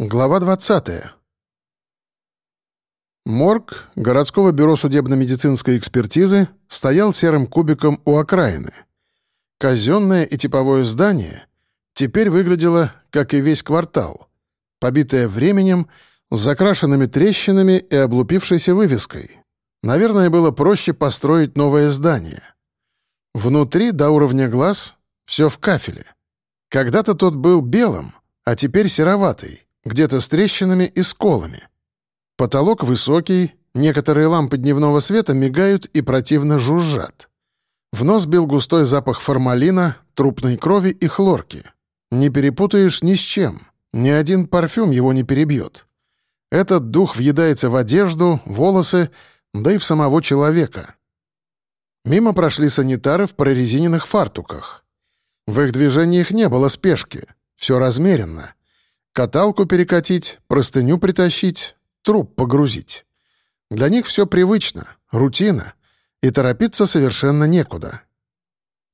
Глава 20. Морг городского бюро судебно-медицинской экспертизы стоял серым кубиком у окраины. Казенное и типовое здание теперь выглядело, как и весь квартал, побитое временем, с закрашенными трещинами и облупившейся вывеской. Наверное, было проще построить новое здание. Внутри, до уровня глаз, все в кафеле. Когда-то тот был белым, а теперь сероватый где-то с трещинами и сколами. Потолок высокий, некоторые лампы дневного света мигают и противно жужжат. В нос бил густой запах формалина, трупной крови и хлорки. Не перепутаешь ни с чем. Ни один парфюм его не перебьет. Этот дух въедается в одежду, волосы, да и в самого человека. Мимо прошли санитары в прорезиненных фартуках. В их движениях не было спешки. Все размеренно. Каталку перекатить, простыню притащить, труп погрузить. Для них все привычно, рутина, и торопиться совершенно некуда.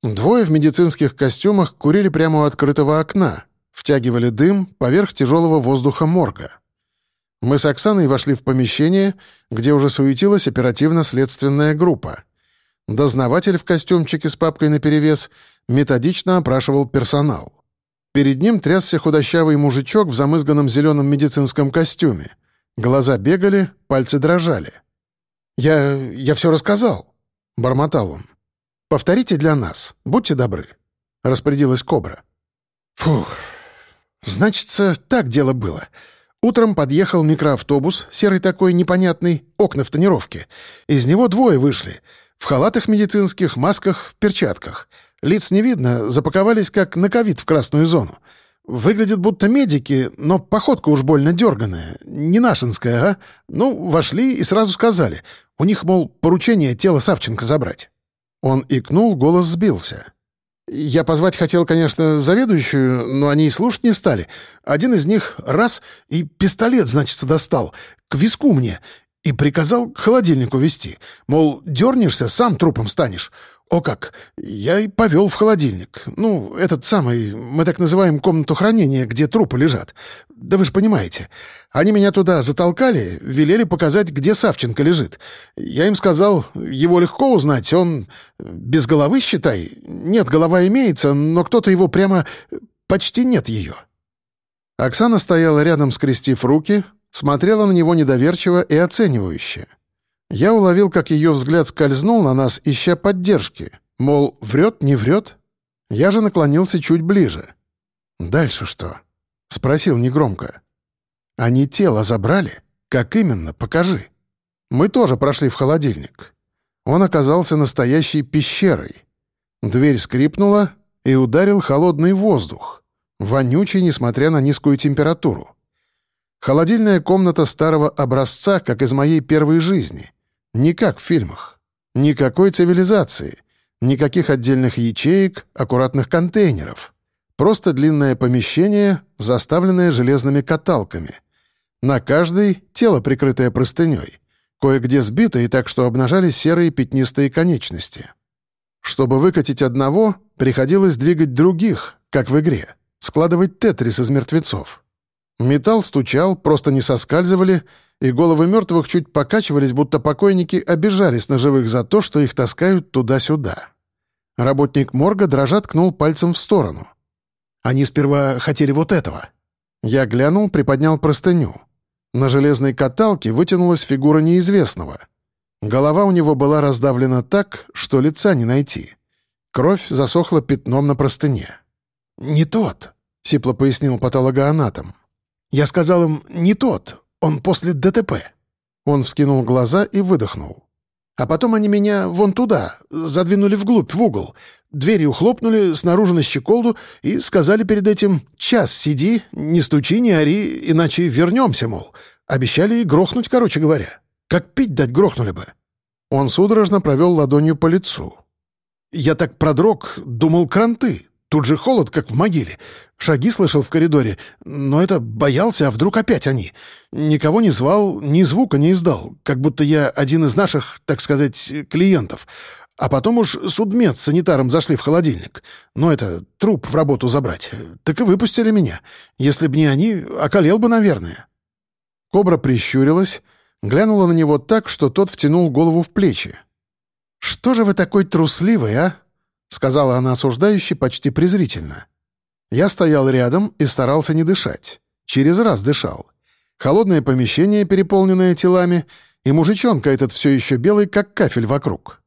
Двое в медицинских костюмах курили прямо у открытого окна, втягивали дым поверх тяжелого воздуха морга. Мы с Оксаной вошли в помещение, где уже суетилась оперативно-следственная группа. Дознаватель в костюмчике с папкой наперевес методично опрашивал персонал. Перед ним трясся худощавый мужичок в замызганном зеленом медицинском костюме. Глаза бегали, пальцы дрожали. «Я... я все рассказал», — бормотал он. «Повторите для нас, будьте добры», — распорядилась Кобра. «Фух, значится, так дело было». Утром подъехал микроавтобус, серый такой непонятный, окна в тонировке. Из него двое вышли. В халатах медицинских, масках, перчатках. Лиц не видно, запаковались как на ковид в красную зону. Выглядят будто медики, но походка уж больно дерганая. Не нашинская, а? Ну, вошли и сразу сказали. У них, мол, поручение тело Савченко забрать. Он икнул, голос сбился. Я позвать хотел, конечно, заведующую, но они и слушать не стали. Один из них раз и пистолет, значится, достал. К виску мне. И приказал к холодильнику вести. Мол, дернешься, сам трупом станешь. «О как! Я и повел в холодильник. Ну, этот самый, мы так называем комнату хранения, где трупы лежат. Да вы же понимаете. Они меня туда затолкали, велели показать, где Савченко лежит. Я им сказал, его легко узнать, он без головы, считай. Нет, голова имеется, но кто-то его прямо... почти нет ее». Оксана стояла рядом, скрестив руки, смотрела на него недоверчиво и оценивающе. Я уловил, как ее взгляд скользнул на нас, ища поддержки. Мол, врет, не врет? Я же наклонился чуть ближе. «Дальше что?» — спросил негромко. «Они тело забрали? Как именно? Покажи». Мы тоже прошли в холодильник. Он оказался настоящей пещерой. Дверь скрипнула и ударил холодный воздух, вонючий, несмотря на низкую температуру. Холодильная комната старого образца, как из моей первой жизни. Не как в фильмах. Никакой цивилизации. Никаких отдельных ячеек, аккуратных контейнеров. Просто длинное помещение, заставленное железными каталками. На каждой — тело, прикрытое простыней. Кое-где сбитое так, что обнажались серые пятнистые конечности. Чтобы выкатить одного, приходилось двигать других, как в игре. Складывать тетрис из мертвецов. Металл стучал, просто не соскальзывали, и головы мертвых чуть покачивались, будто покойники обижались на живых за то, что их таскают туда-сюда. Работник морга дрожа ткнул пальцем в сторону. Они сперва хотели вот этого. Я глянул, приподнял простыню. На железной каталке вытянулась фигура неизвестного. Голова у него была раздавлена так, что лица не найти. Кровь засохла пятном на простыне. «Не тот», — сипло пояснил патологоанатом. Я сказал им «не тот, он после ДТП». Он вскинул глаза и выдохнул. А потом они меня вон туда, задвинули вглубь, в угол. Дверью хлопнули, снаружи на щеколду и сказали перед этим «час сиди, не стучи, не ори, иначе вернемся, мол». Обещали грохнуть, короче говоря. Как пить дать грохнули бы. Он судорожно провел ладонью по лицу. Я так продрог, думал, кранты. Тут же холод, как в могиле. Шаги слышал в коридоре, но это боялся, а вдруг опять они. Никого не звал, ни звука не издал, как будто я один из наших, так сказать, клиентов. А потом уж судмед с санитаром зашли в холодильник. Но это, труп в работу забрать. Так и выпустили меня. Если б не они, околел бы, наверное». Кобра прищурилась, глянула на него так, что тот втянул голову в плечи. «Что же вы такой трусливый, а?» — сказала она осуждающе почти презрительно. Я стоял рядом и старался не дышать. Через раз дышал. Холодное помещение, переполненное телами, и мужичонка этот все еще белый, как кафель вокруг.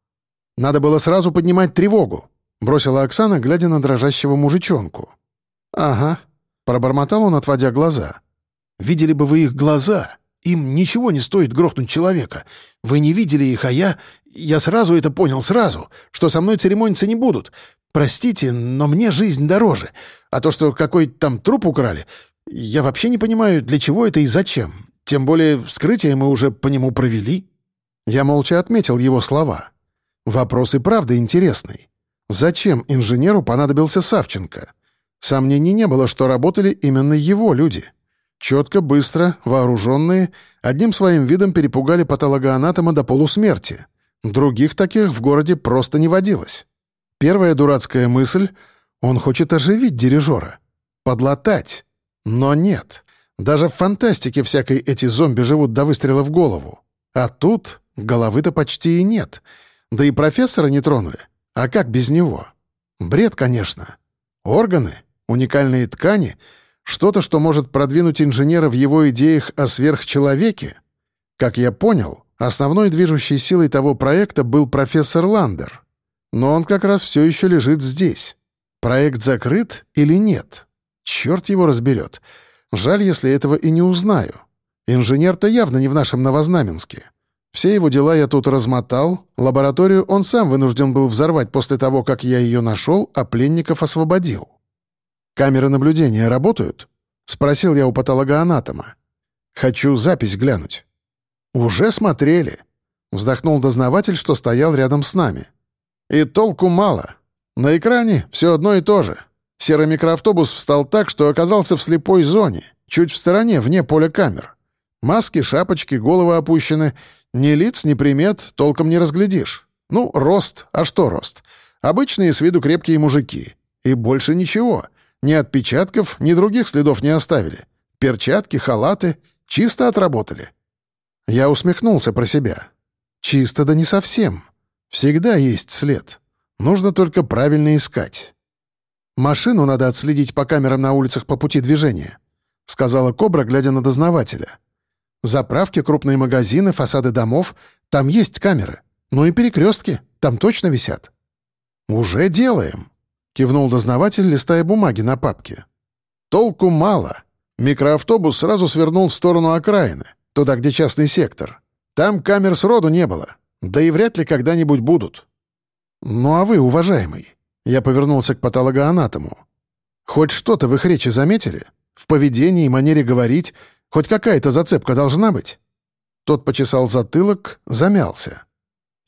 Надо было сразу поднимать тревогу, бросила Оксана, глядя на дрожащего мужичонку. «Ага», — пробормотал он, отводя глаза. «Видели бы вы их глаза. Им ничего не стоит грохнуть человека. Вы не видели их, а я... Я сразу это понял, сразу, что со мной церемониться не будут. Простите, но мне жизнь дороже. А то, что какой-то там труп украли, я вообще не понимаю, для чего это и зачем. Тем более вскрытие мы уже по нему провели». Я молча отметил его слова. Вопрос и правда интересный. Зачем инженеру понадобился Савченко? Сомнений не было, что работали именно его люди. Четко, быстро, вооруженные, одним своим видом перепугали патологоанатома до полусмерти. Других таких в городе просто не водилось. Первая дурацкая мысль — он хочет оживить дирижера. Подлатать. Но нет. Даже в фантастике всякой эти зомби живут до выстрела в голову. А тут головы-то почти и нет. Да и профессора не тронули. А как без него? Бред, конечно. Органы, уникальные ткани — что-то, что может продвинуть инженера в его идеях о сверхчеловеке. Как я понял, основной движущей силой того проекта был профессор Ландер. Но он как раз все еще лежит здесь. Проект закрыт или нет? Черт его разберет. Жаль, если этого и не узнаю. Инженер-то явно не в нашем Новознаменске. Все его дела я тут размотал, лабораторию он сам вынужден был взорвать после того, как я ее нашел, а пленников освободил. «Камеры наблюдения работают?» — спросил я у патологоанатома. «Хочу запись глянуть». «Уже смотрели», — вздохнул дознаватель, что стоял рядом с нами. «И толку мало. На экране все одно и то же. Серый микроавтобус встал так, что оказался в слепой зоне, чуть в стороне, вне поля камер. Маски, шапочки, головы опущены. Ни лиц, ни примет толком не разглядишь. Ну, рост, а что рост? Обычные с виду крепкие мужики. И больше ничего. Ни отпечатков, ни других следов не оставили. Перчатки, халаты чисто отработали. Я усмехнулся про себя. Чисто да не совсем. Всегда есть след. Нужно только правильно искать. «Машину надо отследить по камерам на улицах по пути движения», — сказала Кобра, глядя на дознавателя. «Заправки, крупные магазины, фасады домов — там есть камеры. Ну и перекрестки, там точно висят». «Уже делаем», кивнул дознаватель, листая бумаги на папке. «Толку мало. Микроавтобус сразу свернул в сторону окраины, туда, где частный сектор. Там камер сроду не было, да и вряд ли когда-нибудь будут». «Ну а вы, уважаемый?» Я повернулся к патологоанатому. «Хоть что-то в их речи заметили? В поведении и манере говорить хоть какая-то зацепка должна быть?» Тот почесал затылок, замялся.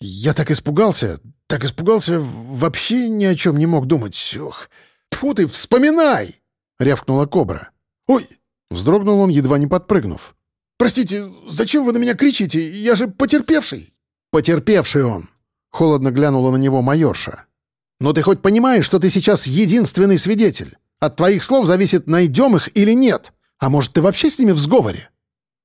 «Я так испугался, так испугался, вообще ни о чем не мог думать. Ох, тьфу ты, вспоминай!» — рявкнула кобра. «Ой!» — вздрогнул он, едва не подпрыгнув. «Простите, зачем вы на меня кричите? Я же потерпевший!» «Потерпевший он!» — холодно глянула на него майорша. «Но ты хоть понимаешь, что ты сейчас единственный свидетель? От твоих слов зависит, найдем их или нет. А может, ты вообще с ними в сговоре?»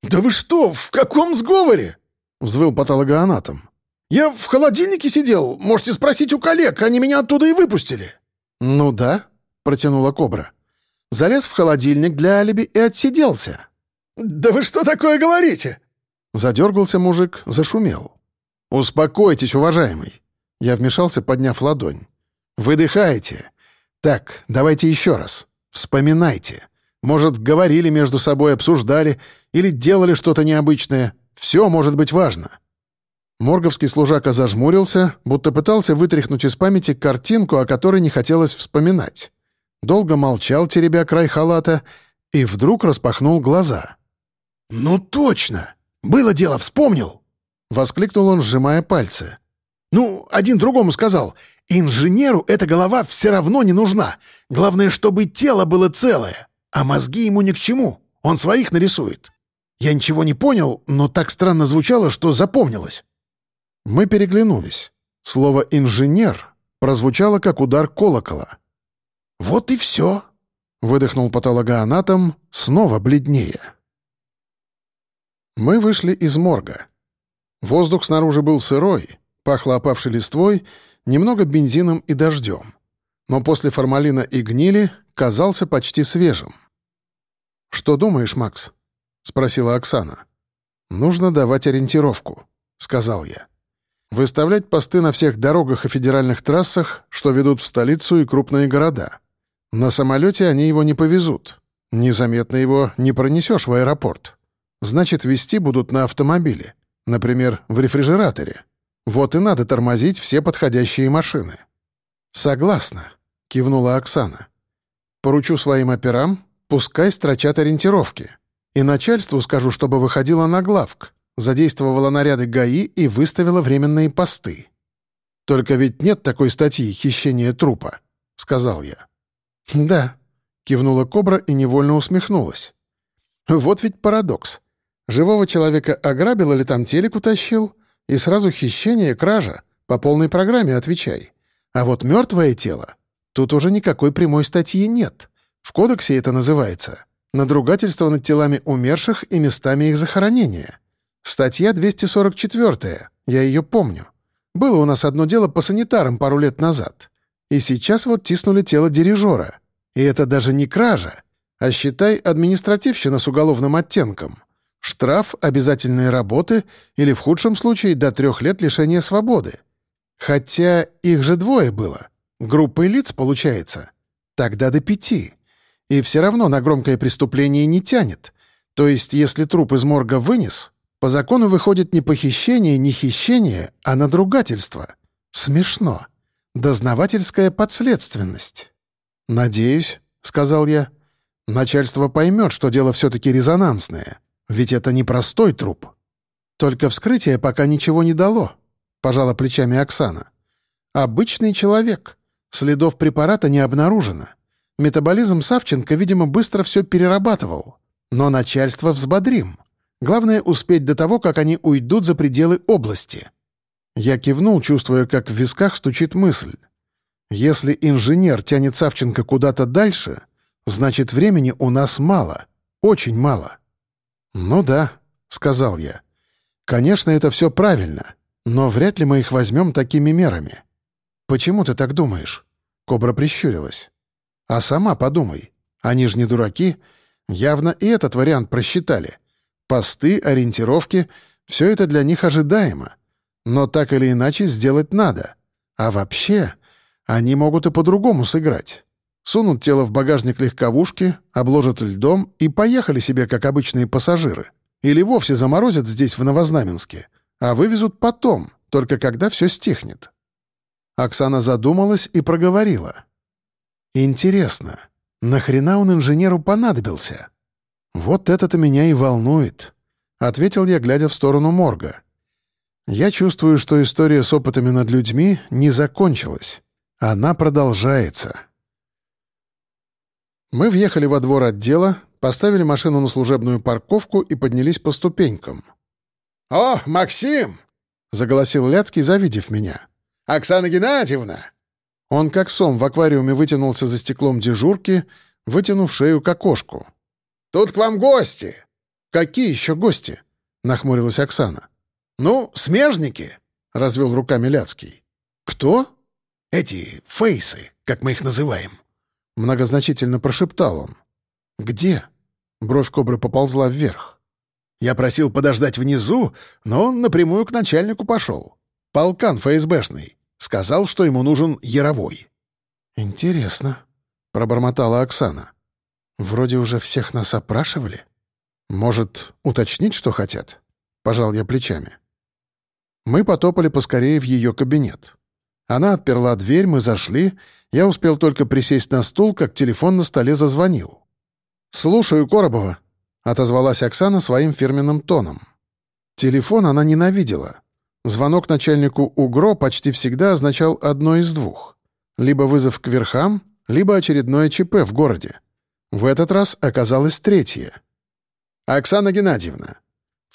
«Да вы что, в каком сговоре?» — взвыл патологоанатом. «Я в холодильнике сидел. Можете спросить у коллег, они меня оттуда и выпустили». «Ну да», — протянула Кобра. «Залез в холодильник для алиби и отсиделся». «Да вы что такое говорите?» Задергался мужик, зашумел. «Успокойтесь, уважаемый». Я вмешался, подняв ладонь. «Выдыхайте. Так, давайте еще раз. Вспоминайте. Может, говорили между собой, обсуждали или делали что-то необычное. Все может быть важно. Морговский служака зажмурился, будто пытался вытряхнуть из памяти картинку, о которой не хотелось вспоминать. Долго молчал, теребя край халата, и вдруг распахнул глаза. «Ну точно! Было дело, вспомнил!» — воскликнул он, сжимая пальцы. «Ну, один другому сказал, инженеру эта голова все равно не нужна. Главное, чтобы тело было целое, а мозги ему ни к чему, он своих нарисует. Я ничего не понял, но так странно звучало, что запомнилось». Мы переглянулись. слово «инженер» прозвучало как удар колокола. «Вот и все», — выдохнул патологоанатом, снова бледнее. Мы вышли из морга. Воздух снаружи был сырой, пахло опавшей листвой, немного бензином и дождем. Но после формалина и гнили казался почти свежим. «Что думаешь, Макс?» — спросила Оксана. «Нужно давать ориентировку», — сказал я. «Выставлять посты на всех дорогах и федеральных трассах, что ведут в столицу и крупные города. На самолете они его не повезут. Незаметно его не пронесешь в аэропорт. Значит, вести будут на автомобиле, например, в рефрижераторе. Вот и надо тормозить все подходящие машины». «Согласна», — кивнула Оксана. «Поручу своим операм, пускай строчат ориентировки. И начальству скажу, чтобы выходила на главк, задействовала наряды ГАИ и выставила временные посты. «Только ведь нет такой статьи «Хищение трупа», — сказал я. «Да», — кивнула Кобра и невольно усмехнулась. «Вот ведь парадокс. Живого человека ограбил или там телек утащил, и сразу хищение, кража, по полной программе отвечай. А вот мертвое тело, тут уже никакой прямой статьи нет. В кодексе это называется надругательство над телами умерших и местами их захоронения. Статья 244, я ее помню. Было у нас одно дело по санитарам пару лет назад. И сейчас вот тиснули тело дирижера. И это даже не кража, а считай административщина с уголовным оттенком. Штраф, обязательные работы или, в худшем случае, до трех лет лишения свободы. Хотя их же двое было. Группой лиц, получается. Тогда до пяти. И все равно на громкое преступление не тянет. То есть, если труп из морга вынес, по закону выходит не похищение, не хищение, а надругательство. Смешно. Дознавательская подследственность. «Надеюсь», — сказал я, — «начальство поймет, что дело все-таки резонансное, ведь это не простой труп». «Только вскрытие пока ничего не дало», — пожала плечами Оксана. «Обычный человек. Следов препарата не обнаружено. Метаболизм Савченко, видимо, быстро все перерабатывал. Но начальство взбодрим. Главное — успеть до того, как они уйдут за пределы области. Я кивнул, чувствуя, как в висках стучит мысль. Если инженер тянет Савченко куда-то дальше, значит, времени у нас мало. Очень мало. «Ну да», — сказал я. «Конечно, это все правильно, но вряд ли мы их возьмем такими мерами». «Почему ты так думаешь?» Кобра прищурилась. А сама подумай. Они же не дураки. Явно и этот вариант просчитали. Посты, ориентировки — все это для них ожидаемо. Но так или иначе сделать надо. А вообще, они могут и по-другому сыграть. Сунут тело в багажник легковушки, обложат льдом и поехали себе, как обычные пассажиры. Или вовсе заморозят здесь, в Новознаменске, а вывезут потом, только когда все стихнет. Оксана задумалась и проговорила. Интересно, нахрена он инженеру понадобился? Вот это-то меня и волнует, — ответил я, глядя в сторону морга. Я чувствую, что история с опытами над людьми не закончилась. Она продолжается. Мы въехали во двор отдела, поставили машину на служебную парковку и поднялись по ступенькам. «О, Максим!» — заголосил Ляцкий, завидев меня. «Оксана Геннадьевна!» Он как сом в аквариуме вытянулся за стеклом дежурки, вытянув шею к окошку. «Тут к вам гости!» «Какие еще гости?» — нахмурилась Оксана. «Ну, смежники!» — развел руками Ляцкий. «Кто?» «Эти фейсы, как мы их называем». Многозначительно прошептал он. «Где?» — бровь кобры поползла вверх. «Я просил подождать внизу, но он напрямую к начальнику пошел. Полкан ФСБшный. Сказал, что ему нужен Яровой. «Интересно», — пробормотала Оксана. «Вроде уже всех нас опрашивали. Может, уточнить, что хотят?» — пожал я плечами. Мы потопали поскорее в ее кабинет. Она отперла дверь, мы зашли. Я успел только присесть на стул, как телефон на столе зазвонил. «Слушаю, Коробова», — отозвалась Оксана своим фирменным тоном. Телефон она ненавидела. Звонок начальнику УГРО почти всегда означал одно из двух. Либо вызов к верхам, либо очередное ЧП в городе. В этот раз оказалось третье. «Оксана Геннадьевна,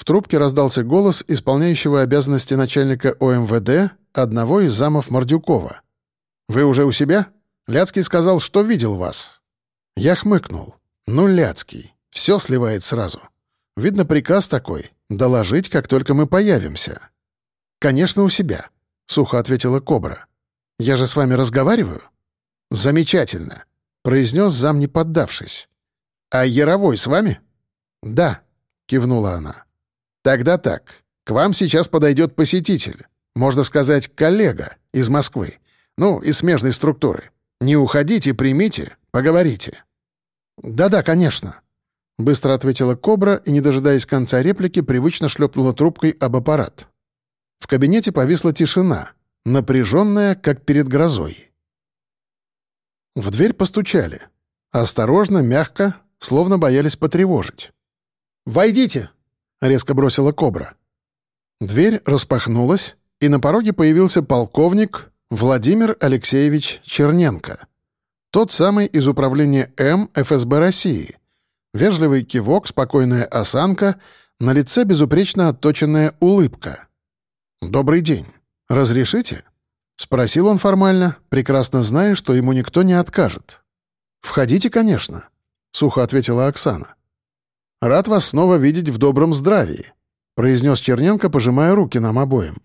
В трубке раздался голос исполняющего обязанности начальника ОМВД одного из замов Мордюкова. «Вы уже у себя? Ляцкий сказал, что видел вас». Я хмыкнул. «Ну, Ляцкий, все сливает сразу. Видно, приказ такой — доложить, как только мы появимся». «Конечно, у себя», — сухо ответила Кобра. «Я же с вами разговариваю?» «Замечательно», — произнес зам, не поддавшись. «А Яровой с вами?» «Да», — кивнула она. «Тогда так. К вам сейчас подойдет посетитель. Можно сказать, коллега из Москвы. Ну, из смежной структуры. Не уходите, примите, поговорите». «Да-да, конечно», — быстро ответила Кобра и, не дожидаясь конца реплики, привычно шлепнула трубкой об аппарат. В кабинете повисла тишина, напряженная, как перед грозой. В дверь постучали. Осторожно, мягко, словно боялись потревожить. «Войдите!» — резко бросила кобра. Дверь распахнулась, и на пороге появился полковник Владимир Алексеевич Черненко. Тот самый из управления М ФСБ России. Вежливый кивок, спокойная осанка, на лице безупречно отточенная улыбка. «Добрый день. Разрешите?» — спросил он формально, прекрасно зная, что ему никто не откажет. «Входите, конечно», — сухо ответила Оксана. «Рад вас снова видеть в добром здравии», — произнес Черненко, пожимая руки нам обоим.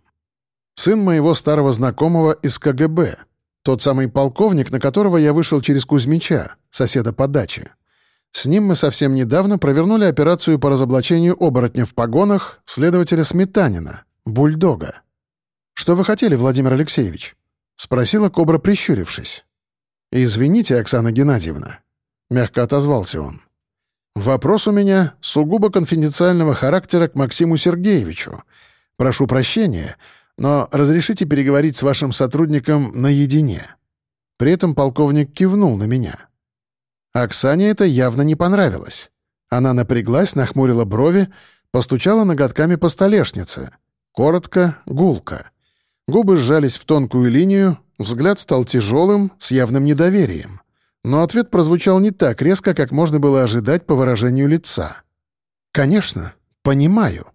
«Сын моего старого знакомого из КГБ, тот самый полковник, на которого я вышел через Кузьмича, соседа по даче. С ним мы совсем недавно провернули операцию по разоблачению оборотня в погонах следователя Сметанина, бульдога. «Что вы хотели, Владимир Алексеевич?» — спросила Кобра, прищурившись. «Извините, Оксана Геннадьевна», — мягко отозвался он. «Вопрос у меня сугубо конфиденциального характера к Максиму Сергеевичу. Прошу прощения, но разрешите переговорить с вашим сотрудником наедине». При этом полковник кивнул на меня. Оксане это явно не понравилось. Она напряглась, нахмурила брови, постучала ноготками по столешнице — Коротко, гулко. Губы сжались в тонкую линию, взгляд стал тяжелым, с явным недоверием. Но ответ прозвучал не так резко, как можно было ожидать по выражению лица. «Конечно, понимаю».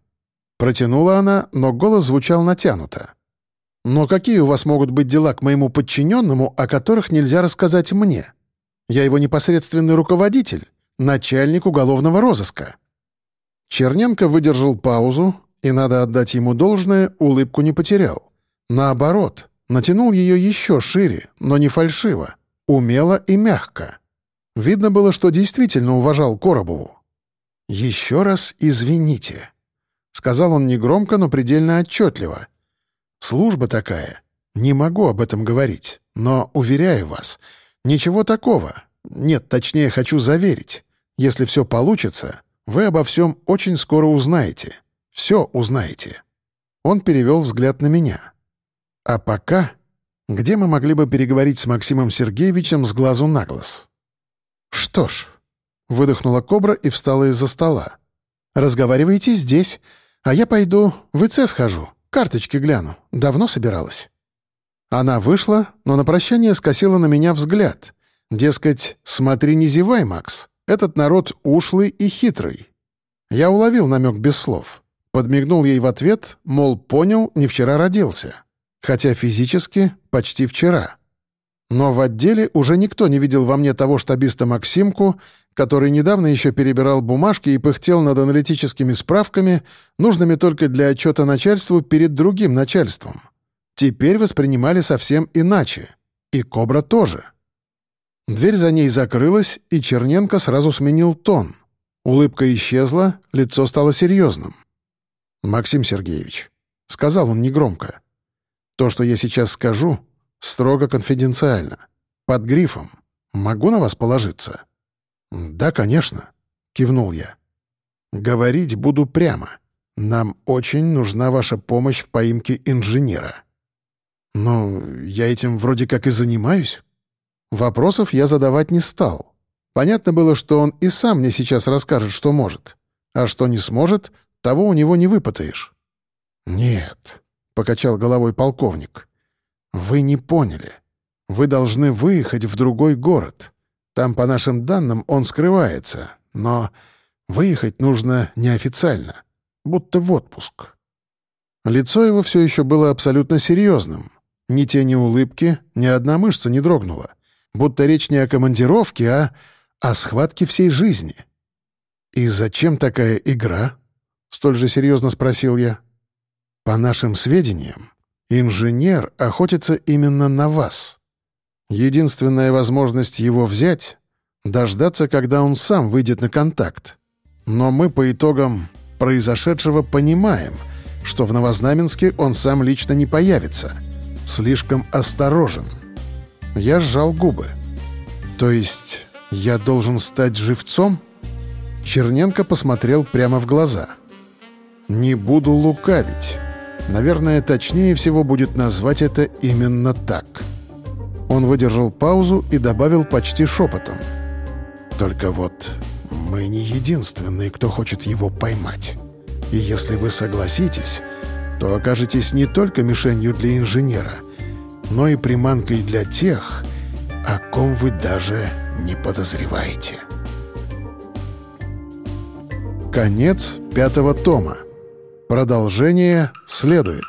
Протянула она, но голос звучал натянуто. «Но какие у вас могут быть дела к моему подчиненному, о которых нельзя рассказать мне? Я его непосредственный руководитель, начальник уголовного розыска». Черненко выдержал паузу, и, надо отдать ему должное, улыбку не потерял. Наоборот, натянул ее еще шире, но не фальшиво, умело и мягко. Видно было, что действительно уважал Коробову. «Еще раз извините», — сказал он негромко, но предельно отчетливо. «Служба такая. Не могу об этом говорить, но, уверяю вас, ничего такого. Нет, точнее, хочу заверить. Если все получится, вы обо всем очень скоро узнаете». Все узнаете». Он перевел взгляд на меня. «А пока, где мы могли бы переговорить с Максимом Сергеевичем с глазу на глаз?» «Что ж», — выдохнула кобра и встала из-за стола. «Разговаривайте здесь, а я пойду в ИЦ схожу, карточки гляну. Давно собиралась». Она вышла, но на прощание скосила на меня взгляд. Дескать, смотри, не зевай, Макс. Этот народ ушлый и хитрый. Я уловил намек без слов. Подмигнул ей в ответ, мол, понял, не вчера родился. Хотя физически почти вчера. Но в отделе уже никто не видел во мне того штабиста Максимку, который недавно еще перебирал бумажки и пыхтел над аналитическими справками, нужными только для отчета начальству перед другим начальством. Теперь воспринимали совсем иначе. И Кобра тоже. Дверь за ней закрылась, и Черненко сразу сменил тон. Улыбка исчезла, лицо стало серьезным. «Максим Сергеевич», — сказал он негромко, — «то, что я сейчас скажу, строго конфиденциально, под грифом. Могу на вас положиться?» «Да, конечно», — кивнул я. «Говорить буду прямо. Нам очень нужна ваша помощь в поимке инженера». «Ну, я этим вроде как и занимаюсь». Вопросов я задавать не стал. Понятно было, что он и сам мне сейчас расскажет, что может. А что не сможет, того у него не выпытаешь». «Нет», — покачал головой полковник. «Вы не поняли. Вы должны выехать в другой город. Там, по нашим данным, он скрывается. Но выехать нужно неофициально. будто в отпуск. Лицо его все еще было абсолютно серьезным. Ни тени улыбки, ни одна мышца не дрогнула. Будто речь не о командировке, а о схватке всей жизни. «И зачем такая игра?» — столь же серьезно спросил я. «По нашим сведениям, инженер охотится именно на вас. Единственная возможность его взять — дождаться, когда он сам выйдет на контакт. Но мы по итогам произошедшего понимаем, что в Новознаменске он сам лично не появится. Слишком осторожен. Я сжал губы. То есть я должен стать живцом? Черненко посмотрел прямо в глаза. Не буду лукавить. Наверное, точнее всего будет назвать это именно так. Он выдержал паузу и добавил почти шепотом. «Только вот мы не единственные, кто хочет его поймать. И если вы согласитесь, то окажетесь не только мишенью для инженера, но и приманкой для тех, о ком вы даже не подозреваете. Конец пятого тома. Продолжение следует.